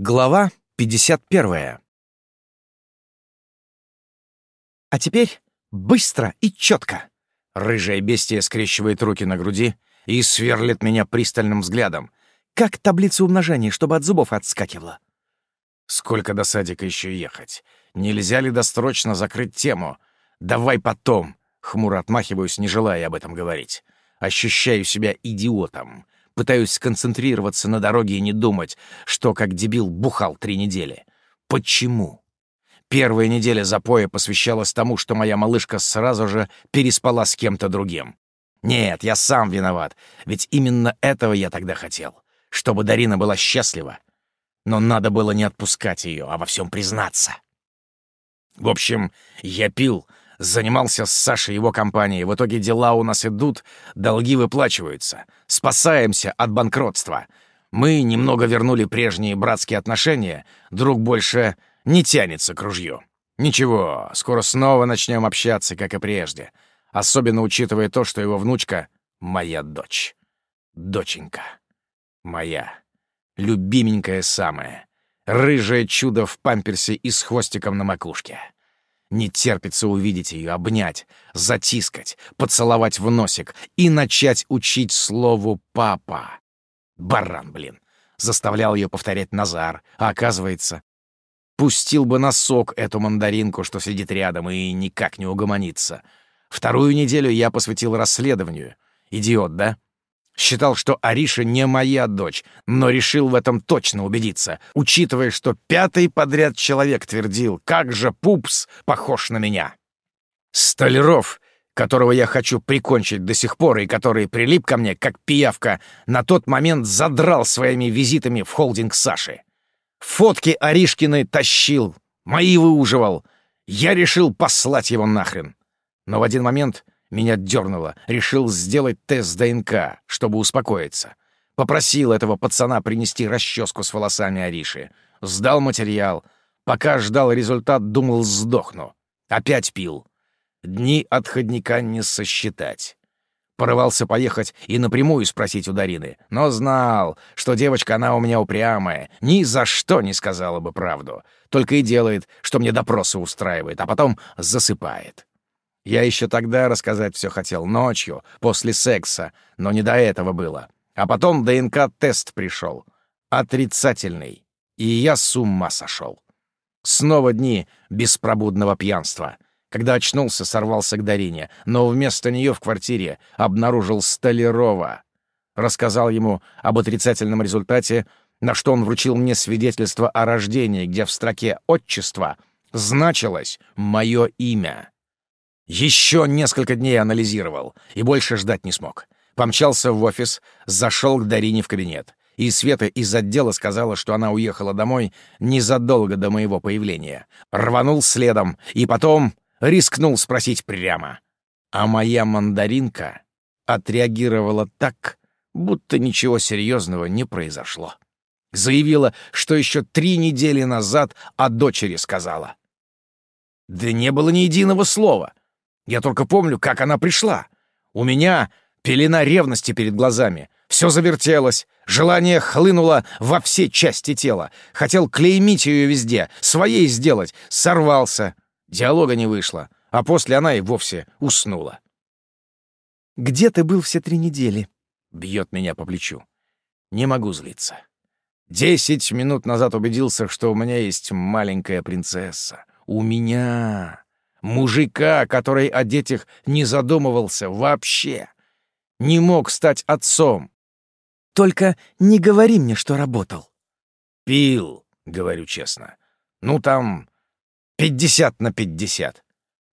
Глава 51. А теперь быстро и четко. Рыжая бестия скрещивает руки на груди и сверлит меня пристальным взглядом, как таблицу умножения, чтобы от зубов отскакивала. Сколько до садика еще ехать? Нельзя ли досрочно закрыть тему? Давай потом. Хмуро отмахиваюсь, не желая об этом говорить. Ощущаю себя идиотом. Пытаюсь сконцентрироваться на дороге и не думать, что как дебил бухал три недели. Почему? Первая неделя запоя посвящалась тому, что моя малышка сразу же переспала с кем-то другим. Нет, я сам виноват, ведь именно этого я тогда хотел, чтобы Дарина была счастлива. Но надо было не отпускать ее, а во всем признаться. В общем, я пил, Занимался с Сашей его компанией. В итоге дела у нас идут, долги выплачиваются. Спасаемся от банкротства. Мы немного вернули прежние братские отношения. Друг больше не тянется к ружью. Ничего, скоро снова начнем общаться, как и прежде. Особенно учитывая то, что его внучка — моя дочь. Доченька. Моя. Любименькая самая. Рыжее чудо в памперсе и с хвостиком на макушке. Не терпится увидеть ее, обнять, затискать, поцеловать в носик и начать учить слову «папа». Баран, блин. Заставлял ее повторять Назар, а оказывается... Пустил бы на сок эту мандаринку, что сидит рядом, и никак не угомонится. Вторую неделю я посвятил расследованию. Идиот, да? Считал, что Ариша не моя дочь, но решил в этом точно убедиться, учитывая, что пятый подряд человек твердил, как же Пупс похож на меня. Столяров, которого я хочу прикончить до сих пор и который прилип ко мне, как пиявка, на тот момент задрал своими визитами в холдинг Саши. Фотки Аришкины тащил, мои выуживал. Я решил послать его нахрен. Но в один момент меня дернуло. Решил сделать тест ДНК, чтобы успокоиться. Попросил этого пацана принести расческу с волосами Ариши. Сдал материал. Пока ждал результат, думал, сдохну. Опять пил. Дни отходника не сосчитать. Порывался поехать и напрямую спросить у Дарины, но знал, что девочка она у меня упрямая, ни за что не сказала бы правду, только и делает, что мне допросы устраивает, а потом засыпает. Я еще тогда рассказать все хотел, ночью, после секса, но не до этого было. А потом ДНК-тест пришел. Отрицательный. И я с ума сошел. Снова дни беспробудного пьянства. Когда очнулся, сорвался к Дарине, но вместо нее в квартире обнаружил Столярова. Рассказал ему об отрицательном результате, на что он вручил мне свидетельство о рождении, где в строке «Отчество» значилось мое имя. Еще несколько дней анализировал и больше ждать не смог. Помчался в офис, зашел к Дарине в кабинет. И Света из отдела сказала, что она уехала домой незадолго до моего появления. Рванул следом и потом рискнул спросить прямо. А моя мандаринка отреагировала так, будто ничего серьезного не произошло. Заявила, что еще три недели назад о дочери сказала. Да не было ни единого слова. Я только помню, как она пришла. У меня пелена ревности перед глазами. Все завертелось, желание хлынуло во все части тела. Хотел клеймить ее везде, своей сделать, сорвался. Диалога не вышло, а после она и вовсе уснула. «Где ты был все три недели?» — бьет меня по плечу. Не могу злиться. Десять минут назад убедился, что у меня есть маленькая принцесса. У меня. Мужика, который о детях не задумывался вообще. Не мог стать отцом. Только не говори мне, что работал. Пил, говорю честно. Ну, там пятьдесят на пятьдесят.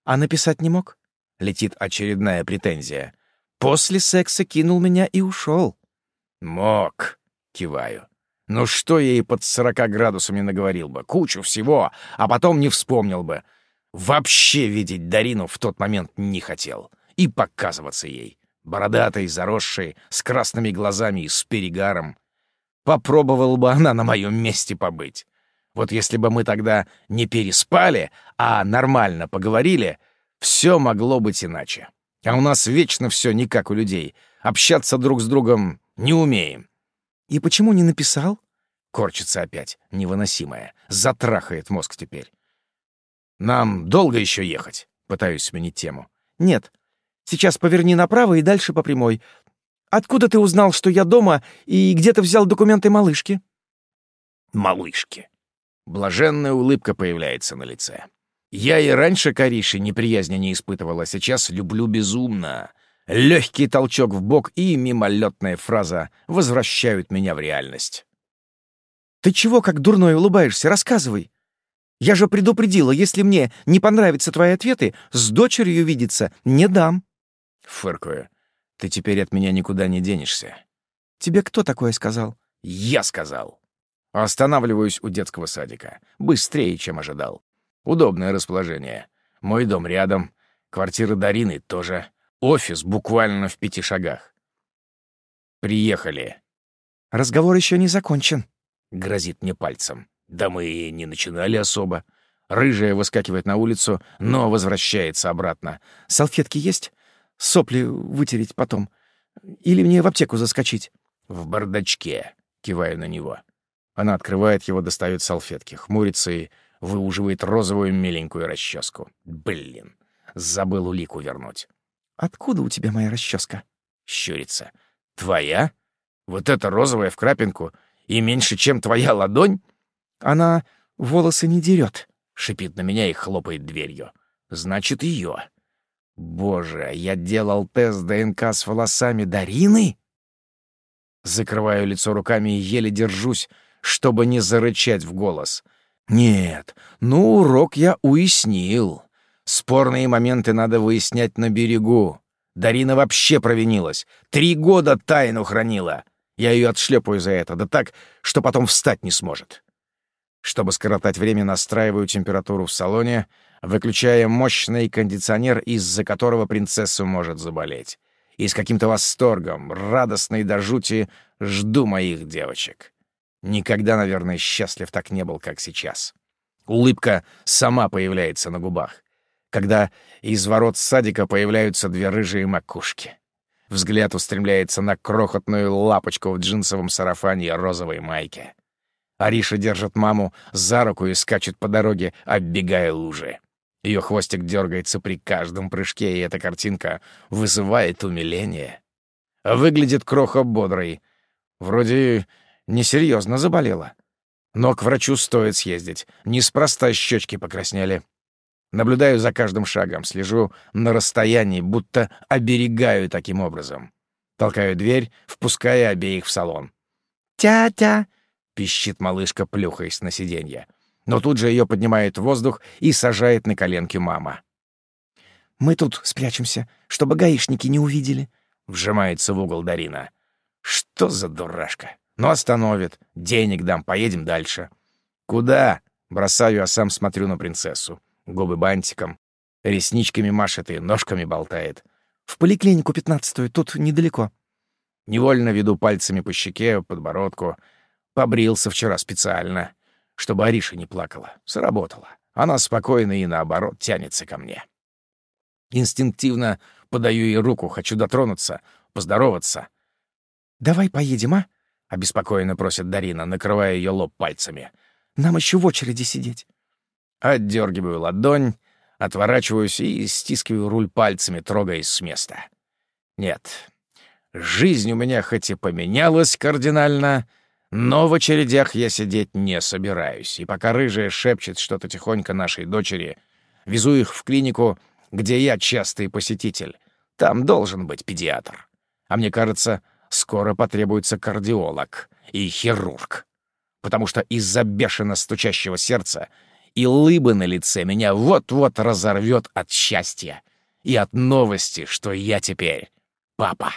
А написать не мог? Летит очередная претензия. После секса кинул меня и ушел. Мог, киваю. Ну что я ей под сорока градусами наговорил бы? Кучу всего, а потом не вспомнил бы. Вообще видеть Дарину в тот момент не хотел. И показываться ей. Бородатой, заросшей, с красными глазами и с перегаром. Попробовал бы она на моем месте побыть. Вот если бы мы тогда не переспали, а нормально поговорили, все могло быть иначе. А у нас вечно все не как у людей. Общаться друг с другом не умеем. И почему не написал? Корчится опять, невыносимая. Затрахает мозг теперь. «Нам долго еще ехать?» Пытаюсь сменить тему. «Нет. Сейчас поверни направо и дальше по прямой. Откуда ты узнал, что я дома, и где ты взял документы малышки?» «Малышки». Блаженная улыбка появляется на лице. Я и раньше к Арише неприязни не испытывала, а сейчас люблю безумно. Легкий толчок в бок и мимолетная фраза возвращают меня в реальность. «Ты чего как дурной улыбаешься? Рассказывай!» Я же предупредила, если мне не понравятся твои ответы, с дочерью видеться не дам. Фыркую. Ты теперь от меня никуда не денешься. Тебе кто такое сказал? Я сказал. Останавливаюсь у детского садика. Быстрее, чем ожидал. Удобное расположение. Мой дом рядом. Квартира Дарины тоже. Офис буквально в пяти шагах. Приехали. Разговор еще не закончен. Грозит мне пальцем. Да мы и не начинали особо. Рыжая выскакивает на улицу, но возвращается обратно. «Салфетки есть? Сопли вытереть потом. Или мне в аптеку заскочить?» «В бардачке», — киваю на него. Она открывает его, достает салфетки, хмурится и выуживает розовую миленькую расческу. Блин, забыл улику вернуть. «Откуда у тебя моя расческа? Щурится. «Твоя? Вот эта розовая в крапинку и меньше, чем твоя ладонь?» Она волосы не дерет, шипит на меня и хлопает дверью. Значит, ее. Боже, я делал тест ДНК с волосами Дарины? Закрываю лицо руками и еле держусь, чтобы не зарычать в голос. Нет, ну, урок я уяснил. Спорные моменты надо выяснять на берегу. Дарина вообще провинилась. Три года тайну хранила. Я ее отшлепаю за это, да так, что потом встать не сможет. Чтобы скоротать время, настраиваю температуру в салоне, выключая мощный кондиционер, из-за которого принцесса может заболеть. И с каким-то восторгом, радостной до жути, жду моих девочек. Никогда, наверное, счастлив так не был, как сейчас. Улыбка сама появляется на губах, когда из ворот садика появляются две рыжие макушки. Взгляд устремляется на крохотную лапочку в джинсовом сарафане и розовой майке. Ариша держит маму за руку и скачет по дороге, оббегая лужи. Ее хвостик дергается при каждом прыжке, и эта картинка вызывает умиление. Выглядит кроха бодрой. Вроде несерьезно заболела. Но к врачу стоит съездить. Неспроста щечки покраснели. Наблюдаю за каждым шагом, слежу на расстоянии, будто оберегаю таким образом. Толкаю дверь, впуская обеих в салон. «Тя-тя!» — пищит малышка, плюхаясь на сиденье. Но тут же ее поднимает в воздух и сажает на коленки мама. «Мы тут спрячемся, чтобы гаишники не увидели», — вжимается в угол Дарина. «Что за дурашка? Ну, остановит. Денег дам, поедем дальше». «Куда?» — бросаю, а сам смотрю на принцессу. Губы бантиком, ресничками машет и ножками болтает. «В поликлинику пятнадцатую, тут недалеко». Невольно веду пальцами по щеке, подбородку — Побрился вчера специально, чтобы Ариша не плакала. Сработало. Она спокойно и, наоборот, тянется ко мне. Инстинктивно подаю ей руку, хочу дотронуться, поздороваться. «Давай поедем, а?» — обеспокоенно просит Дарина, накрывая ее лоб пальцами. «Нам еще в очереди сидеть». Отдергиваю ладонь, отворачиваюсь и стискиваю руль пальцами, трогаясь с места. Нет, жизнь у меня хоть и поменялась кардинально, — но в очередях я сидеть не собираюсь, и пока рыжая шепчет что-то тихонько нашей дочери, везу их в клинику, где я частый посетитель. Там должен быть педиатр. А мне кажется, скоро потребуется кардиолог и хирург. Потому что из-за бешено стучащего сердца и лыбы на лице меня вот-вот разорвет от счастья и от новости, что я теперь папа.